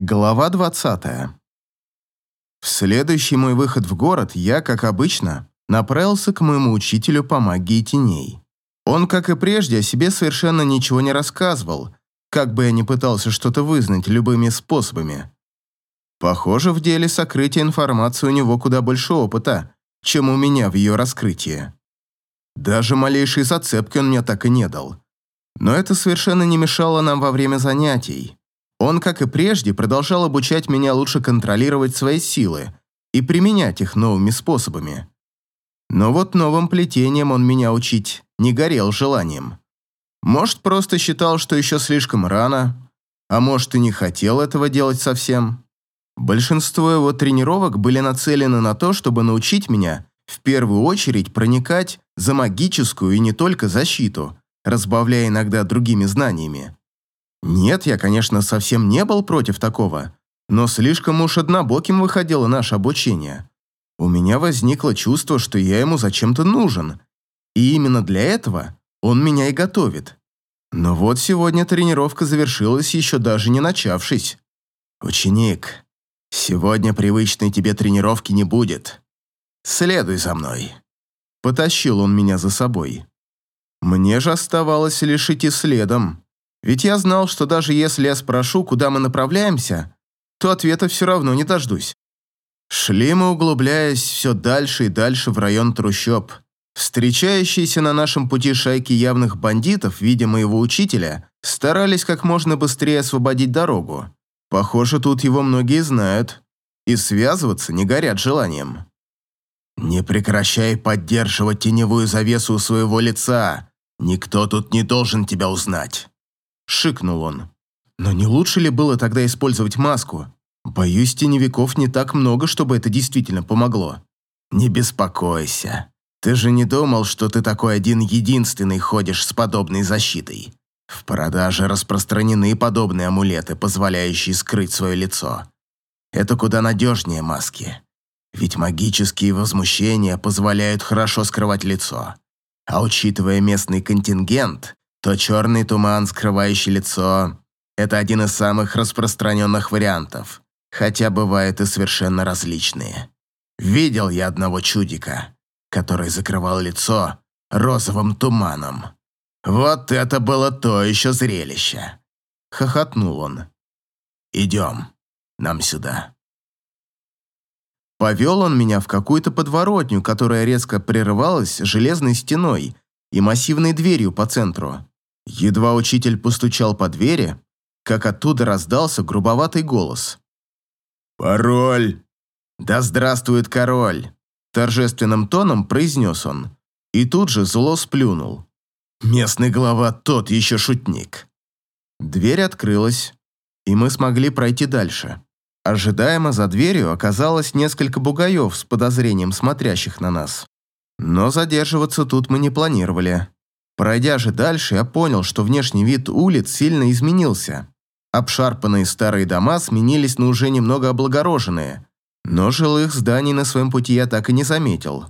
Глава 20. В следующий мой выход в город я, как обычно, направился к моему учителю по магии теней. Он, как и прежде, о себе совершенно ничего не рассказывал, как бы я ни пытался что-то вызнать любыми способами. Похоже, в деле сокрытия информации у него куда больше опыта, чем у меня в ее раскрытии. Даже малейшей зацепки он мне так и не дал. Но это совершенно не мешало нам во время занятий. Он, как и прежде, продолжал обучать меня лучше контролировать свои силы и применять их новыми способами. Но вот новым плетением он меня учить не горел желанием. Может, просто считал, что еще слишком рано, а может, и не хотел этого делать совсем. Большинство его тренировок были нацелены на то, чтобы научить меня в первую очередь проникать за магическую и не только защиту, разбавляя иногда другими знаниями. Нет, я, конечно, совсем не был против такого, но слишком уж однобоким выходило наше обучение. У меня возникло чувство, что я ему зачем-то нужен, и именно для этого он меня и готовит. Но вот сегодня тренировка завершилась, еще даже не начавшись. «Ученик, сегодня привычной тебе тренировки не будет. Следуй за мной». Потащил он меня за собой. Мне же оставалось лишь идти следом, ведь я знал, что даже если я спрошу, куда мы направляемся, то ответа все равно не дождусь. Шли мы, углубляясь все дальше и дальше в район трущоб. Встречающиеся на нашем пути шайки явных бандитов, видя моего учителя, старались как можно быстрее освободить дорогу. Похоже, тут его многие знают. И связываться не горят желанием. «Не прекращай поддерживать теневую завесу у своего лица. Никто тут не должен тебя узнать». – шикнул он. «Но не лучше ли было тогда использовать маску? Боюсь, теневиков не так много, чтобы это действительно помогло». «Не беспокойся. Ты же не думал, что ты такой один-единственный ходишь с подобной защитой. В продаже распространены подобные амулеты, позволяющие скрыть свое лицо. Это куда надежнее маски. Ведь магические возмущения позволяют хорошо скрывать лицо. А учитывая местный контингент, то черный туман, скрывающий лицо, это один из самых распространенных вариантов, хотя бывают и совершенно различные. Видел я одного чудика, который закрывал лицо розовым туманом. Вот это было то еще зрелище. Хохотнул он. «Идем, нам сюда». Повел он меня в какую-то подворотню, которая резко прерывалась железной стеной и массивной дверью по центру. Едва учитель постучал по двери, как оттуда раздался грубоватый голос. «Пароль!» «Да здравствует король!» Торжественным тоном произнес он. И тут же зло сплюнул. «Местный глава тот еще шутник!» Дверь открылась, и мы смогли пройти дальше. Ожидаемо за дверью оказалось несколько бугаев с подозрением смотрящих на нас. Но задерживаться тут мы не планировали. Пройдя же дальше, я понял, что внешний вид улиц сильно изменился. Обшарпанные старые дома сменились на уже немного облагороженные, но жилых зданий на своем пути я так и не заметил.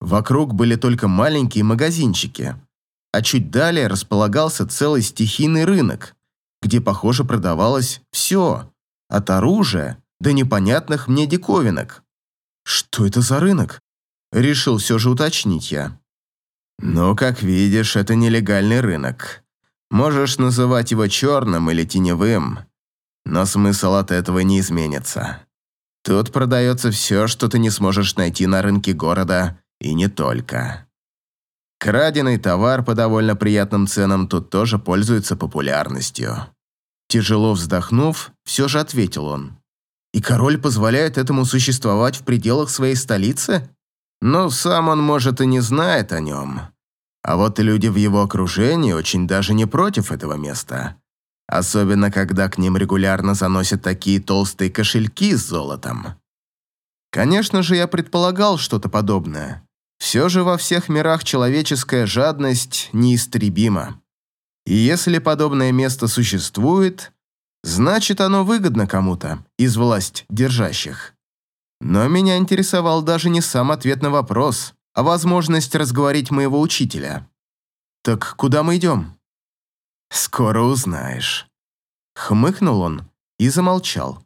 Вокруг были только маленькие магазинчики, а чуть далее располагался целый стихийный рынок, где, похоже, продавалось все, от оружия до непонятных мне диковинок. Что это за рынок? Решил все же уточнить я. Но, как видишь, это нелегальный рынок. Можешь называть его черным или теневым, но смысл от этого не изменится. Тут продается все, что ты не сможешь найти на рынке города, и не только. Краденый товар по довольно приятным ценам тут тоже пользуется популярностью. Тяжело вздохнув, все же ответил он. И король позволяет этому существовать в пределах своей столицы? Но сам он, может, и не знает о нем. А вот и люди в его окружении очень даже не против этого места. Особенно, когда к ним регулярно заносят такие толстые кошельки с золотом. Конечно же, я предполагал что-то подобное. Все же во всех мирах человеческая жадность неистребима. И если подобное место существует, значит оно выгодно кому-то из власть держащих. Но меня интересовал даже не сам ответ на вопрос, а возможность разговорить моего учителя. «Так куда мы идем?» «Скоро узнаешь». Хмыкнул он и замолчал.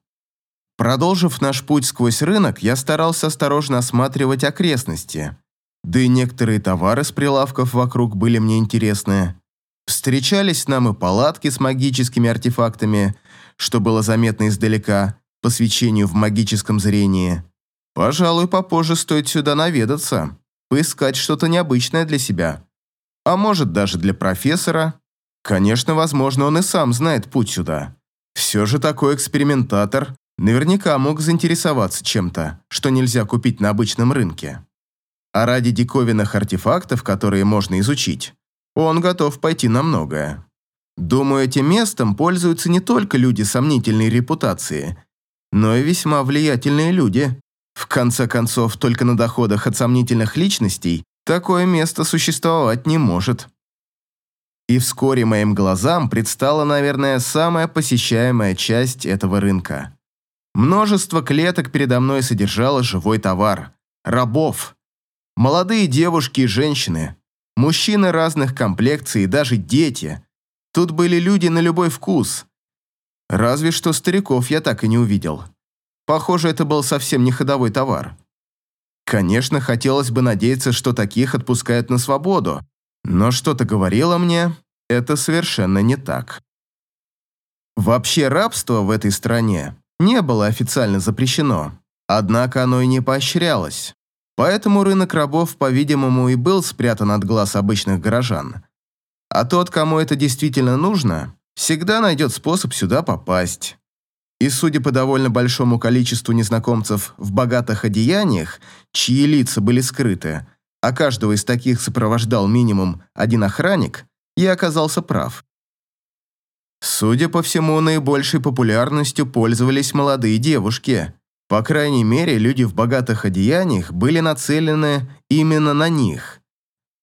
Продолжив наш путь сквозь рынок, я старался осторожно осматривать окрестности. Да и некоторые товары с прилавков вокруг были мне интересны. Встречались нам и палатки с магическими артефактами, что было заметно издалека, по свечению в магическом зрении. Пожалуй, попозже стоит сюда наведаться, поискать что-то необычное для себя. А может, даже для профессора. Конечно, возможно, он и сам знает путь сюда. Все же такой экспериментатор наверняка мог заинтересоваться чем-то, что нельзя купить на обычном рынке. А ради диковинных артефактов, которые можно изучить, он готов пойти на многое. Думаю, этим местом пользуются не только люди сомнительной репутации, но и весьма влиятельные люди. В конце концов, только на доходах от сомнительных личностей такое место существовать не может. И вскоре моим глазам предстала, наверное, самая посещаемая часть этого рынка. Множество клеток передо мной содержало живой товар. Рабов. Молодые девушки и женщины. Мужчины разных комплекций и даже дети. Тут были люди на любой вкус. Разве что стариков я так и не увидел. Похоже, это был совсем не ходовой товар. Конечно, хотелось бы надеяться, что таких отпускают на свободу, но что-то говорило мне, это совершенно не так. Вообще рабство в этой стране не было официально запрещено, однако оно и не поощрялось. Поэтому рынок рабов, по-видимому, и был спрятан от глаз обычных горожан. А тот, кому это действительно нужно, всегда найдет способ сюда попасть. И судя по довольно большому количеству незнакомцев в богатых одеяниях, чьи лица были скрыты, а каждого из таких сопровождал минимум один охранник, я оказался прав. Судя по всему, наибольшей популярностью пользовались молодые девушки. По крайней мере, люди в богатых одеяниях были нацелены именно на них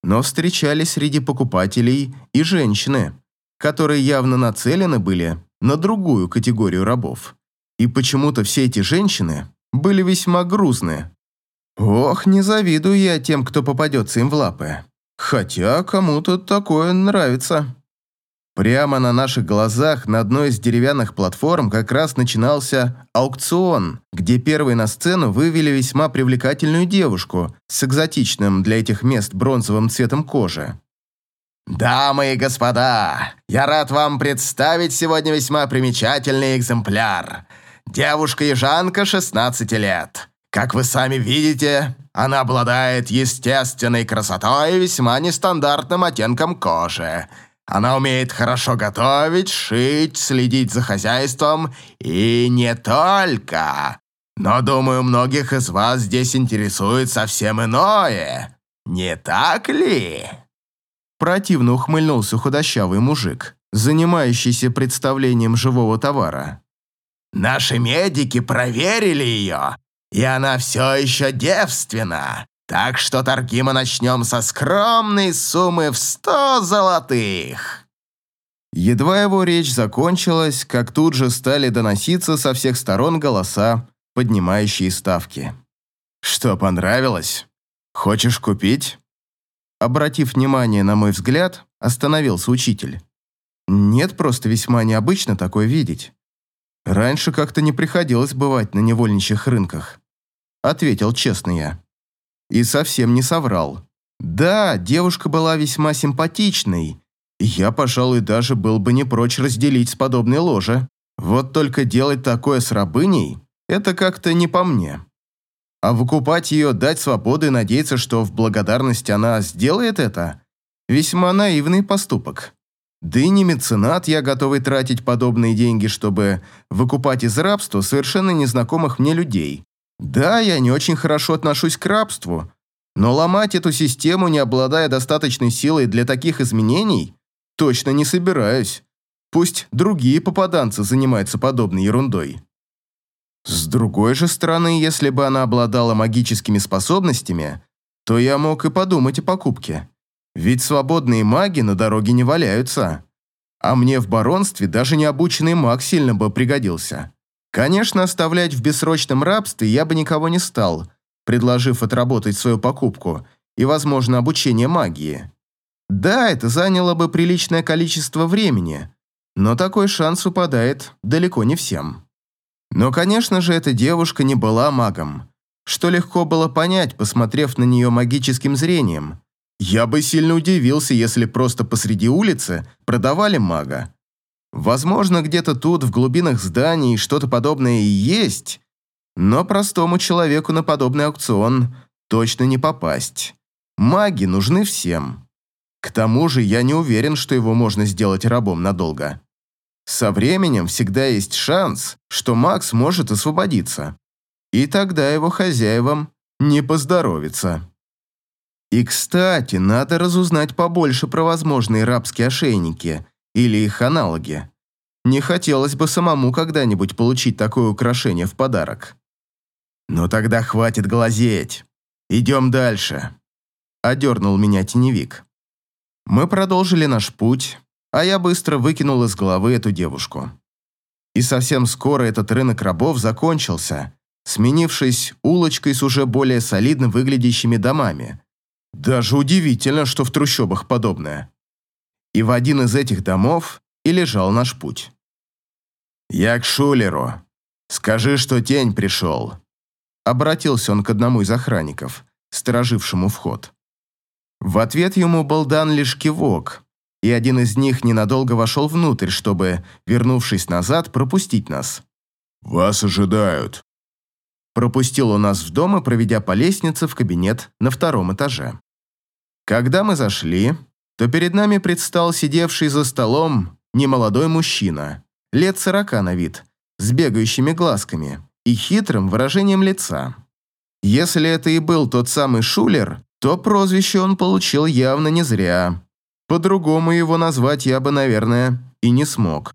но встречались среди покупателей и женщины, которые явно нацелены были на другую категорию рабов. И почему-то все эти женщины были весьма грузны. Ох, не завидую я тем, кто попадется им в лапы. Хотя кому-то такое нравится. Прямо на наших глазах на одной из деревянных платформ как раз начинался аукцион, где первой на сцену вывели весьма привлекательную девушку с экзотичным для этих мест бронзовым цветом кожи. «Дамы и господа, я рад вам представить сегодня весьма примечательный экземпляр. Девушка-ежанка 16 лет. Как вы сами видите, она обладает естественной красотой и весьма нестандартным оттенком кожи». Она умеет хорошо готовить, шить, следить за хозяйством и не только. Но, думаю, многих из вас здесь интересует совсем иное. Не так ли?» Противно ухмыльнулся худощавый мужик, занимающийся представлением живого товара. «Наши медики проверили ее, и она все еще девственна. Так что торги мы начнем со скромной суммы в сто золотых». Едва его речь закончилась, как тут же стали доноситься со всех сторон голоса, поднимающие ставки. «Что, понравилось? Хочешь купить?» Обратив внимание на мой взгляд, остановился учитель. «Нет, просто весьма необычно такое видеть. Раньше как-то не приходилось бывать на невольничьих рынках», ответил честно я. И совсем не соврал. Да, девушка была весьма симпатичной, я, пожалуй, даже был бы не прочь разделить с подобной ложе. Вот только делать такое с рабыней – это как-то не по мне. А выкупать ее, дать свободу и надеяться, что в благодарность она сделает это – весьма наивный поступок. Да и не меценат я готовый тратить подобные деньги, чтобы выкупать из рабства совершенно незнакомых мне людей. Да, я не очень хорошо отношусь к рабству, но ломать эту систему, не обладая достаточной силой для таких изменений, точно не собираюсь. Пусть другие попаданцы занимаются подобной ерундой. С другой же стороны, если бы она обладала магическими способностями, то я мог и подумать о покупке. Ведь свободные маги на дороге не валяются. А мне в баронстве даже необученный маг сильно бы пригодился. Конечно, оставлять в бессрочном рабстве я бы никого не стал, предложив отработать свою покупку и, возможно, обучение магии. Да, это заняло бы приличное количество времени, но такой шанс выпадает далеко не всем. Но, конечно же, эта девушка не была магом, что легко было понять, посмотрев на нее магическим зрением. Я бы сильно удивился, если просто посреди улицы продавали мага. Возможно, где-то тут, в глубинах зданий, что-то подобное и есть, но простому человеку на подобный аукцион точно не попасть. Маги нужны всем. К тому же я не уверен, что его можно сделать рабом надолго. Со временем всегда есть шанс, что Макс может освободиться. И тогда его хозяевам не поздоровится. И, кстати, надо разузнать побольше про возможные рабские ошейники или их аналоги. Не хотелось бы самому когда-нибудь получить такое украшение в подарок. «Ну тогда хватит глазеть. Идем дальше», – одернул меня теневик. Мы продолжили наш путь, а я быстро выкинул из головы эту девушку. И совсем скоро этот рынок рабов закончился, сменившись улочкой с уже более солидно выглядящими домами. Даже удивительно, что в трущобах подобное. И в один из этих домов и лежал наш путь. «Я к Шулеру. Скажи, что тень пришел», Обратился он к одному из охранников, сторожившему вход. В ответ ему был дан лишь кивок, и один из них ненадолго вошел внутрь, чтобы, вернувшись назад, пропустить нас. «Вас ожидают». Пропустил он нас в дом и, проведя по лестнице в кабинет на втором этаже. Когда мы зашли, то перед нами предстал сидевший за столом немолодой мужчина, лет сорока на вид, с бегающими глазками и хитрым выражением лица. Если это и был тот самый Шулер, то прозвище он получил явно не зря. По-другому его назвать я бы, наверное, и не смог.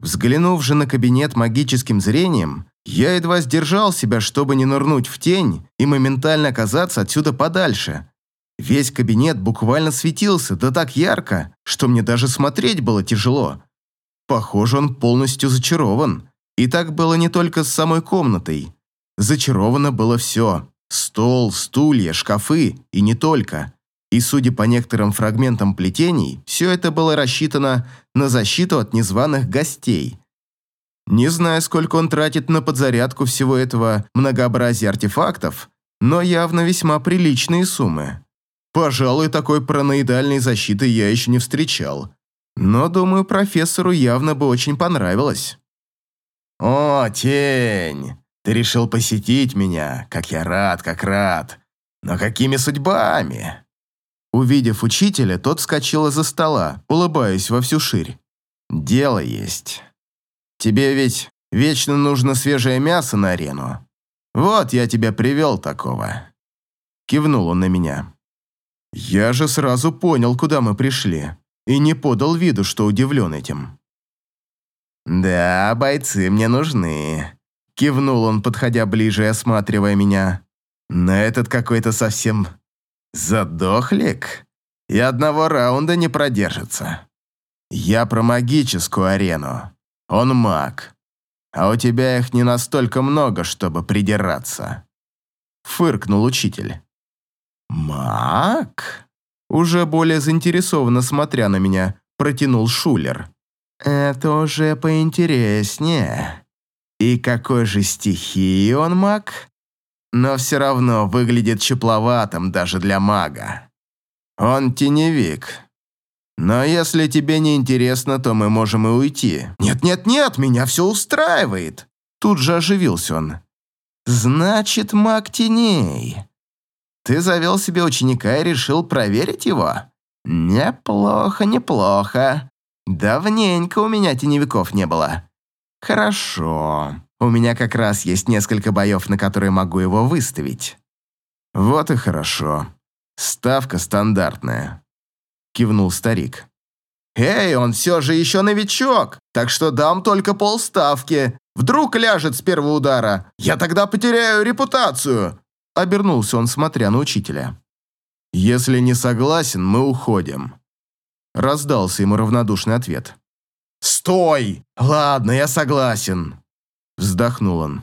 Взглянув же на кабинет магическим зрением, я едва сдержал себя, чтобы не нырнуть в тень и моментально оказаться отсюда подальше. Весь кабинет буквально светился, да так ярко, что мне даже смотреть было тяжело. Похоже, он полностью зачарован. И так было не только с самой комнатой. Зачаровано было все. Стол, стулья, шкафы и не только. И судя по некоторым фрагментам плетений, все это было рассчитано на защиту от незваных гостей. Не знаю, сколько он тратит на подзарядку всего этого многообразия артефактов, но явно весьма приличные суммы. Пожалуй, такой параноидальной защиты я еще не встречал. Но, думаю, профессору явно бы очень понравилось. «О, тень! Ты решил посетить меня, как я рад, как рад! Но какими судьбами?» Увидев учителя, тот вскочил из-за стола, улыбаясь во всю ширь. «Дело есть. Тебе ведь вечно нужно свежее мясо на арену. Вот я тебя привел такого». Кивнул он на меня. Я же сразу понял, куда мы пришли, и не подал виду, что удивлен этим. «Да, бойцы мне нужны», — кивнул он, подходя ближе и осматривая меня. «Но этот какой-то совсем задохлик и одного раунда не продержится. Я про магическую арену. Он маг. А у тебя их не настолько много, чтобы придираться». Фыркнул учитель. «Маг?» Уже более заинтересованно смотря на меня, протянул Шулер. Это уже поинтереснее. И какой же стихии он маг? Но все равно выглядит чупловатым даже для мага. Он теневик. Но если тебе не интересно, то мы можем и уйти. Нет-нет-нет, меня все устраивает. Тут же оживился он. Значит, маг теней. Ты завел себе ученика и решил проверить его? Неплохо, неплохо. Давненько у меня теневиков не было. Хорошо. У меня как раз есть несколько боев, на которые могу его выставить. Вот и хорошо. Ставка стандартная. Кивнул старик. «Эй, он все же еще новичок, так что дам только полставки. Вдруг ляжет с первого удара. Я тогда потеряю репутацию!» Обернулся он, смотря на учителя. «Если не согласен, мы уходим», Раздался ему равнодушный ответ. «Стой! Ладно, я согласен!» Вздохнул он.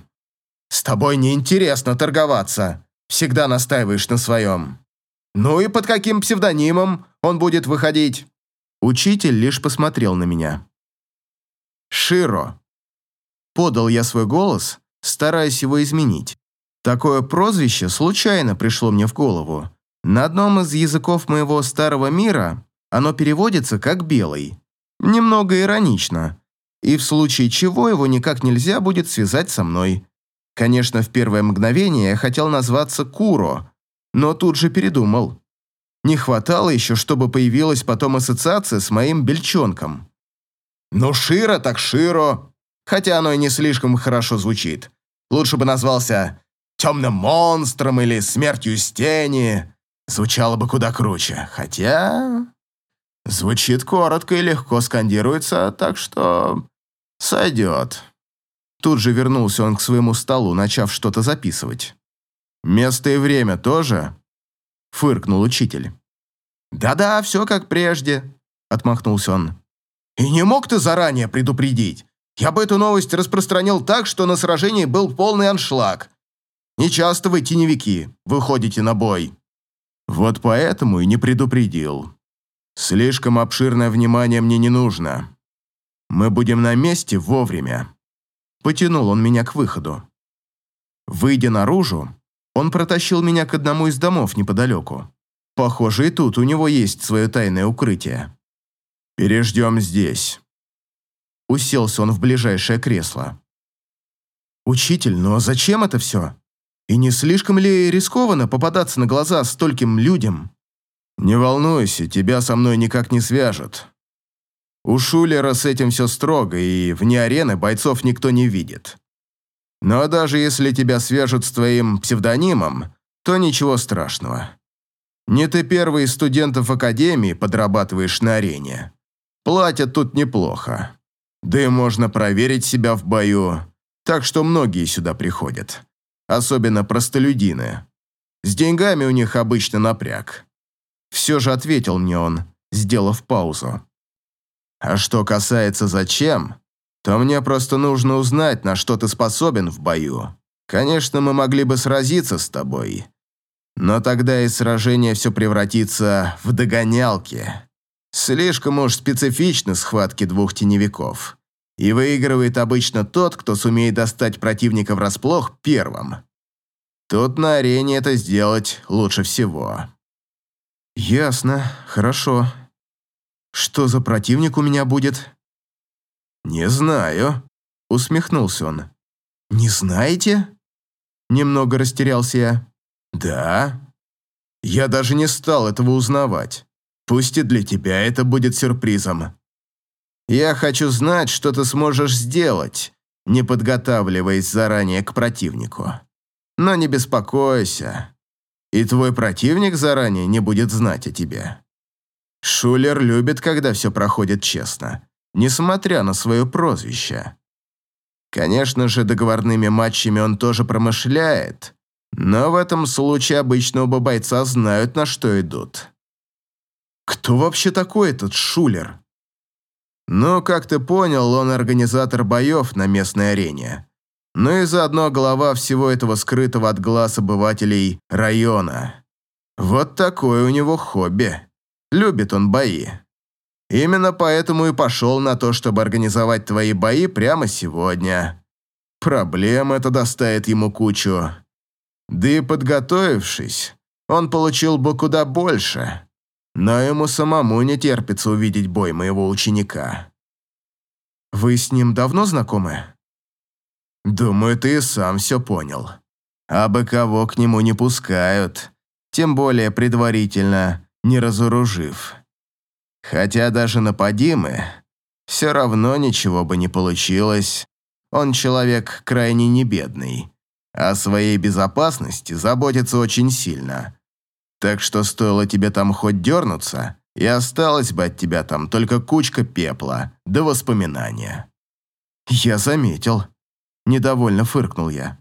«С тобой неинтересно торговаться. Всегда настаиваешь на своем. Ну и под каким псевдонимом он будет выходить?» Учитель лишь посмотрел на меня. «Широ». Подал я свой голос, стараясь его изменить. Такое прозвище случайно пришло мне в голову. На одном из языков моего старого мира оно переводится как «белый». Немного иронично. И в случае чего его никак нельзя будет связать со мной. Конечно, в первое мгновение я хотел назваться Куро, но тут же передумал. Не хватало еще, чтобы появилась потом ассоциация с моим бельчонком. Ну, Широ так Широ, хотя оно и не слишком хорошо звучит. Лучше бы назвался «Темным монстром» или «Смертью из тени». Звучало бы куда круче, хотя... Звучит коротко и легко скандируется, так что... Сойдет. Тут же вернулся он к своему столу, начав что-то записывать. «Место и время тоже?» — фыркнул учитель. «Да-да, все как прежде», — отмахнулся он. «И не мог ты заранее предупредить? Я бы эту новость распространил так, что на сражении был полный аншлаг. Не часто вы, теневики, выходите на бой». «Вот поэтому и не предупредил. Слишком обширное внимание мне не нужно. Мы будем на месте вовремя». Потянул он меня к выходу. Выйдя наружу, он протащил меня к одному из домов неподалеку. Похоже, и тут у него есть свое тайное укрытие. «Переждем здесь». Уселся он в ближайшее кресло. «Учитель, но зачем это все? И не слишком ли рискованно попадаться на глаза стольким людям?» «Не волнуйся, тебя со мной никак не свяжут. У Шулера с этим все строго, и вне арены бойцов никто не видит. Но даже если тебя свяжут с твоим псевдонимом, то ничего страшного. Не ты первый из студентов Академии подрабатываешь на арене. Платят тут неплохо. Да и можно проверить себя в бою, так что многие сюда приходят. Особенно простолюдины. С деньгами у них обычно напряг. Все же ответил мне он, сделав паузу. А что касается зачем, то мне просто нужно узнать, на что ты способен в бою. Конечно, мы могли бы сразиться с тобой, но тогда из сражения все превратится в догонялки. Слишком уж специфичны схватки двух теневиков. И выигрывает обычно тот, кто сумеет достать противника врасплох первым. Тут на арене это сделать лучше всего. Ясно, хорошо. Что за противник у меня будет? Не знаю, усмехнулся он. Не знаете? Немного растерялся я. Да. Я даже не стал этого узнавать. Пусть и для тебя это будет сюрпризом. Я хочу знать, что ты сможешь сделать, не подготавливаясь заранее к противнику. Но не беспокойся. И твой противник заранее не будет знать о тебе. Шулер любит, когда все проходит честно, несмотря на свое прозвище. Конечно же, договорными матчами он тоже промышляет, но в этом случае обычно оба бойца знают, на что идут. Кто вообще такой этот Шулер? Ну, как ты понял, он организатор боев на местной арене. Ну и заодно глава всего этого скрытого от глаз обывателей района. Вот такое у него хобби. Любит он бои. Именно поэтому и пошел на то, чтобы организовать твои бои прямо сегодня. Проблем это доставит ему кучу. Да и подготовившись, он получил бы куда больше. Но ему самому не терпится увидеть бой моего ученика. Вы с ним давно знакомы? Думаю, ты и сам все понял. А бы кого к нему не пускают, тем более предварительно не разоружив. Хотя даже нападимы, все равно ничего бы не получилось. Он человек крайне небедный, а о своей безопасности заботится очень сильно. Так что стоило тебе там хоть дернуться, и осталось бы от тебя там только кучка пепла да воспоминания. Я заметил. Недовольно фыркнул я.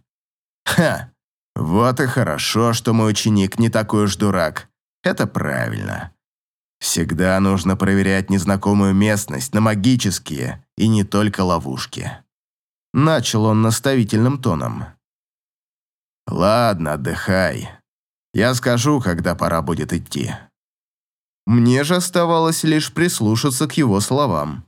Ха, вот и хорошо, что мой ученик не такой уж дурак, это правильно. Всегда нужно проверять незнакомую местность на магические и не только ловушки. Начал он наставительным тоном. Ладно, отдыхай. Я скажу, когда пора будет идти. Мне же оставалось лишь прислушаться к его словам.